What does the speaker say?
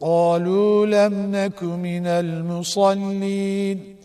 قالوا لم نك من المصلين.